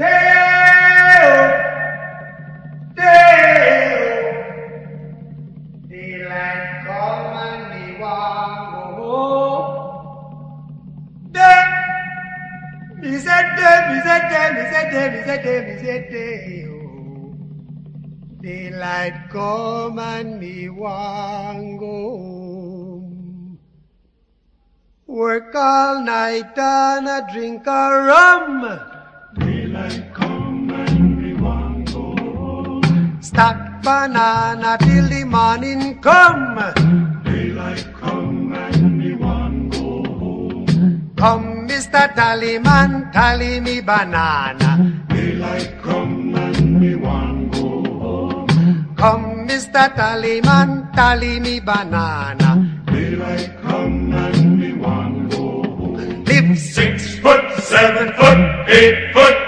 Daylight come and me want go me say me say me say me say. Daylight come and me want go home. Work all night and a drink a rum. Stack banana till the morning come. Daylight come and we want go home. Come, Mr. Tallyman, tally me banana. Daylight come and we want go home. Come, Mr. Tallyman, tally me banana. Daylight come and we want go home. Live Six foot, seven foot, eight foot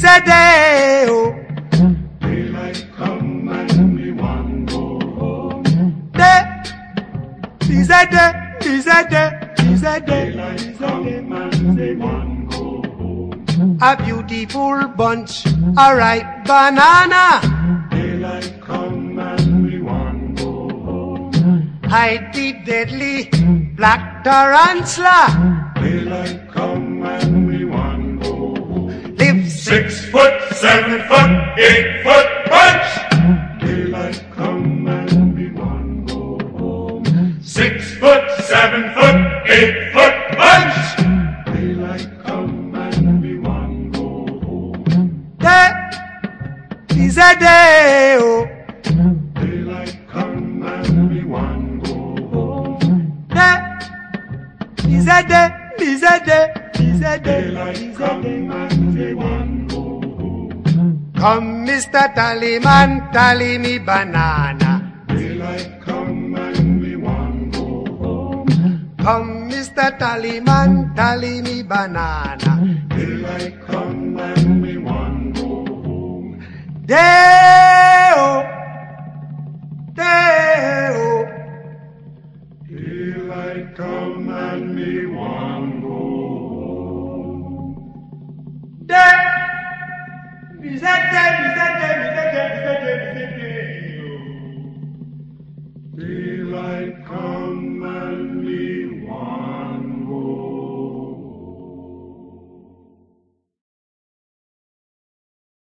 is a oh, Daylight come and go home. a day, is a day, a day, Daylight come and go home. A beautiful bunch, a ripe banana. Daylight come and we want go home. Hide the deadly black tarantula. Daylight come and Six foot, seven foot, eight foot bunch. Daylight come and we want go home. Six foot, seven foot, eight foot bunch. Daylight come and we want go home. day, is a day, oh, Daylight come and we want go home. day, is a day, is a day, is a day, Daylight is a come day. and we want go home. Come, Mr. Tallyman, tally me banana. Daylight come and we want go home. Come, Mr. Tallyman, tally me banana. Daylight come and we want go home. Day, Daylight come and me one go home. day, is day, is